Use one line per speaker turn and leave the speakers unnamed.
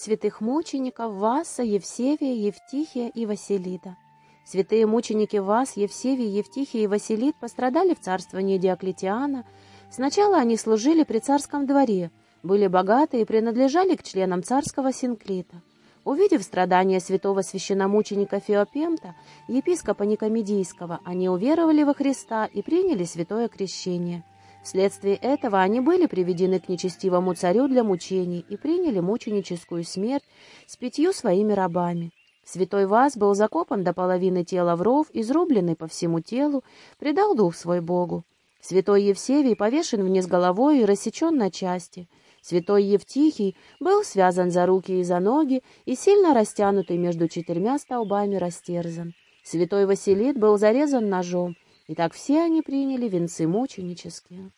святых мучеников Васа, Евсевия, Евтихия и Василита. Святые мученики Вас, Евсевий, Евтихий и Василит пострадали в царствовании Диоклетиана. Сначала они служили при царском дворе, были богаты и принадлежали к членам царского синклита. Увидев страдания святого священномученика Феопемта, епископа Никомедийского, они уверовали во Христа и приняли святое крещение. Вследствие этого они были приведены к нечестивому царю для мучений и приняли мученическую смерть с пятью своими рабами. Святой Вас был закопан до половины тела в ров, изрубленный по всему телу, предал дух свой Богу. Святой Евсевий повешен вниз головой и рассечен на части — Святой Евтихий был связан за руки и за ноги и сильно растянутый между четырьмя столбами растерзан. Святой Василит был зарезан ножом, и так все они приняли венцы мученические.